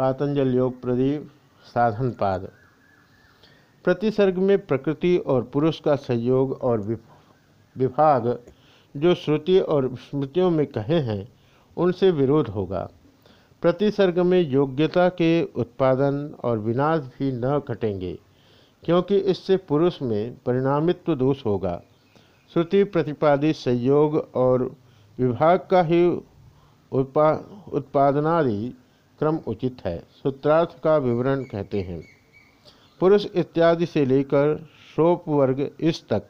पातंजल योग प्रदीप, साधन पाद। प्रतिसर्ग में प्रकृति और पुरुष का संयोग और विभाग जो श्रुति और स्मृतियों में कहे हैं, उनसे विरोध होगा। प्रतिसर्ग में योग्यता के उत्पादन और विनाश भी न घटेंगे, क्योंकि इससे पुरुष में परिणामित्व दोष होगा। श्रुति प्रतिपादित संयोग और विभाग का ही उत्पा उत्पादनादि क्रम उचित है। सूत्रार्थ का विवरण कहते हैं। पुरुष इत्यादि से लेकर शोप वर्ग इस तक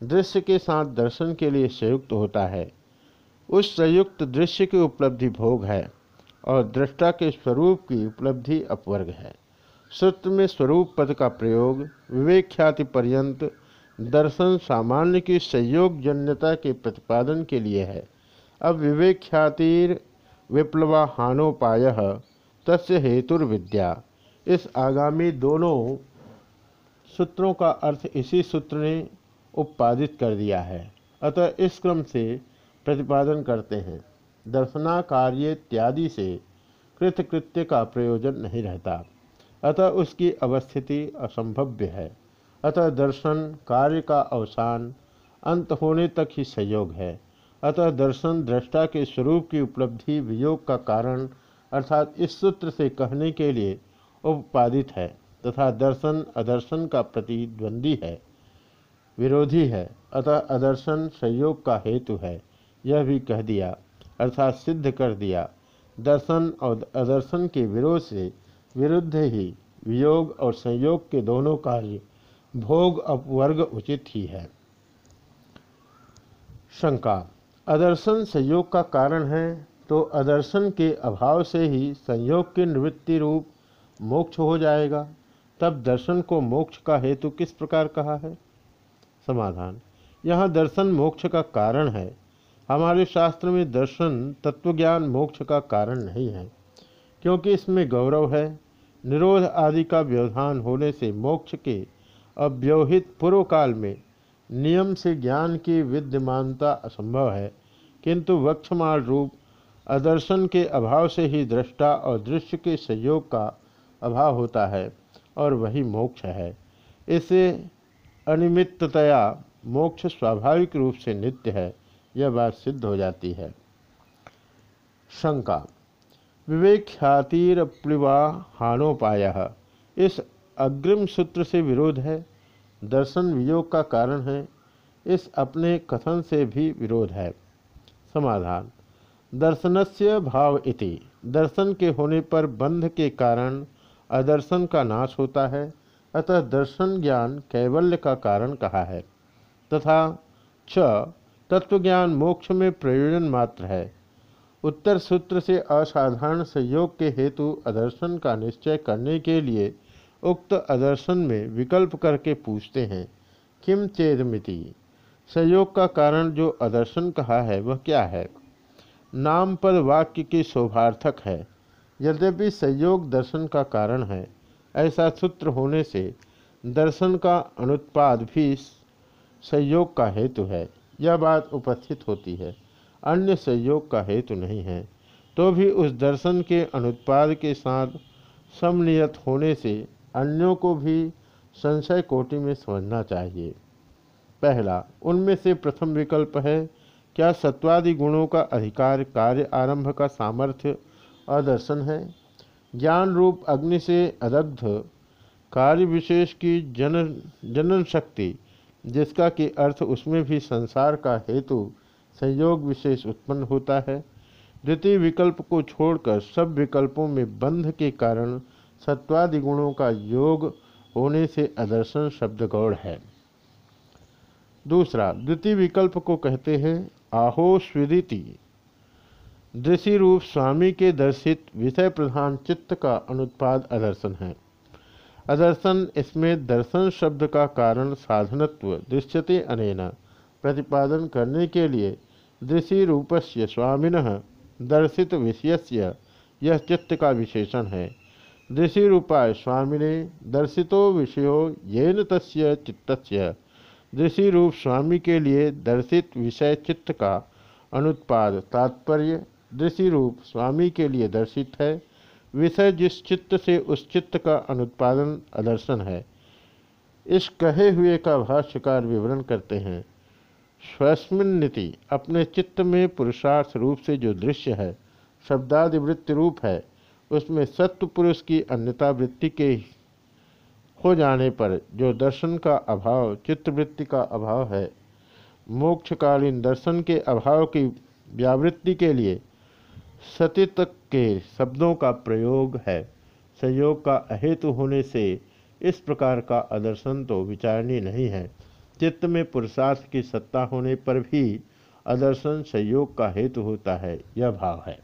दृश्य के साथ दर्शन के लिए संयुक्त होता है। उस संयुक्त दृश्य की उपलब्धि भोग है और दृष्टा के स्वरूप की उपलब्धि अपवर्ग है। सूत्र में स्वरूप पद का प्रयोग विवेक ख्याति पर्यंत दर्शन सामान्य की संयोग जन्यता के प्रतिपादन के लिए है। अब विवेक ख्यातिर विप्लवाहानोपाय। तस्य हेतुर्विद्या। इस आगामी दोनों सूत्रों का अर्थ इसी सूत्र ने उत्पादित कर दिया है। अतः इस क्रम से प्रतिपादन करते हैं। दर्शना कार्य इत्यादि से कृतकृत्य का प्रयोजन नहीं रहता। अतः उसकी अवस्थिति असंभव्य है। अतः दर्शन कार्य का अवसान अंत होने तक ही संयोग है। अतः दर्शन दृष्टा के स्वरूप की उपलब्धि वियोग का कारण अर्थात इस सूत्र से कहने के लिए उपपादित है तथा दर्शन अदर्शन का प्रतिद्वंदी है, विरोधी है, अतः अदर्शन संयोग का हेतु है। यह भी कह दिया, अर्थात सिद्ध कर दिया, दर्शन और अदर्शन के विरोध से विरुद्ध ही वियोग और संयोग के दोनों कार्य भोग अपवर्ग उचित ही है। शंका अदर्शन संयोग का कारण है तो अदर्शन के अभाव से ही संयोग की निवृत्ति रूप मोक्ष हो जाएगा। तब दर्शन को मोक्ष का हेतु किस प्रकार कहा है? समाधान। यहाँ दर्शन मोक्ष का कारण है। हमारे शास्त्र में दर्शन तत्वज्ञान मोक्ष का कारण नहीं है, क्योंकि इसमें गौरव है। निरोध आदि का व्यवधान होने से मोक्ष के अव्यवहित पूर्व काल में नियम से ज्ञान की विद्यमानता असंभव है। किंतु वक्षमाण रूप, अदर्शन के अभाव से ही दृष्टा और दृश्य के संयोग का अभाव होता है और वही मोक्ष है। इसे अनिमित्ततया मोक्ष स्वाभाविक रूप से नित्य है, यह बात सिद्ध हो जाती है। शंका विवेक ख्यातिरप्लिवा हानोपाय इस अग्रिम सूत्र से विरोध है? दर्शन वियोग का कारण है, इस अपने कथन से भी विरोध है। समाधान। दर्शनस्य भाव इति। दर्शन के होने पर बंध के कारण अदर्शन का नाश होता है, अतः दर्शन ज्ञान कैवल्य का कारण कहा है। तथा च, तत्वज्ञान मोक्ष में प्रयोजन मात्र है। उत्तर सूत्र से असाधारण संयोग के हेतु अदर्शन का निश्चय करने के लिए उक्त अदर्शन में विकल्प करके पूछते हैं किम चेदमिति? संयोग का कारण जो अदर्शन कहा है, वह क्या है? नाम पद वाक्य की शोभार्थक है। यद्यपि संयोग दर्शन का कारण है, ऐसा सूत्र होने से दर्शन का अनुत्पाद भी संयोग का हेतु है। यह बात उपस्थित होती है। अन्य संयोग का हेतु नहीं है तो भी उस दर्शन के अनुत्पाद के साथ समनियत होने से अन्यों को भी संशय कोटि में समझना चाहिए। पहला, उनमें से प्रथम विकल्प है, क्या सत्वादि गुणों का अधिकार कार्य आरंभ का सामर्थ्य अदर्शन है? ज्ञान रूप अग्नि से अदग्ध, कार्य विशेष की जन, जनन शक्ति, जिसका कि अर्थ उसमें भी संसार का हेतु संयोग विशेष उत्पन्न होता है। द्वितीय विकल्प को छोड़कर सब विकल्पों में बंध के कारण सत्वादि गुणों का योग होने से अदर्शन शब्द गौड़ है। दूसरा, द्वितीय विकल्प को कहते हैं आहो स्विदिति। दृषि रूप स्वामी के दर्शित विषय प्रधान चित्त का अनुत्पाद अदर्शन है। अदर्शन इसमें दर्शन शब्द का कारण साधनत्व दृश्यते अनेन। प्रतिपादन करने के लिए दृषि रूपस्य स्वामिन दर्शित विषयस्य यह चित्त का विशेषण है। दृषि रूपाय स्वामिने दर्शितो विषयो येन तस्य चित्तस्य दृषि रूप स्वामी के लिए दर्शित विषय चित्त का अनुत्पाद तात्पर्य दृषि रूप स्वामी के लिए दर्शित है। विषय जिस चित्त से उस चित्त का अनुत्पादन, अदर्शन है। इस कहे हुए का भाष्यकार विवरण करते हैं। स्वस्मिन्नति अपने चित्त में पुरुषार्थ रूप से जो दृश्य है शब्दादि वृत्ति रूप है, उसमें सत्व पुरुष की अन्यता वृत्ति के हो जाने पर जो दर्शन का अभाव, चित्तवृत्ति का अभाव है, मोक्षकालीन दर्शन के अभाव की व्यावृत्ति के लिए सतित के शब्दों का प्रयोग है। संयोग का अहेतु होने से इस प्रकार का अदर्शन तो विचारणीय नहीं है। चित्त में पुरुषार्थ की सत्ता होने पर भी अदर्शन संयोग का हेतु होता है, यह भाव है।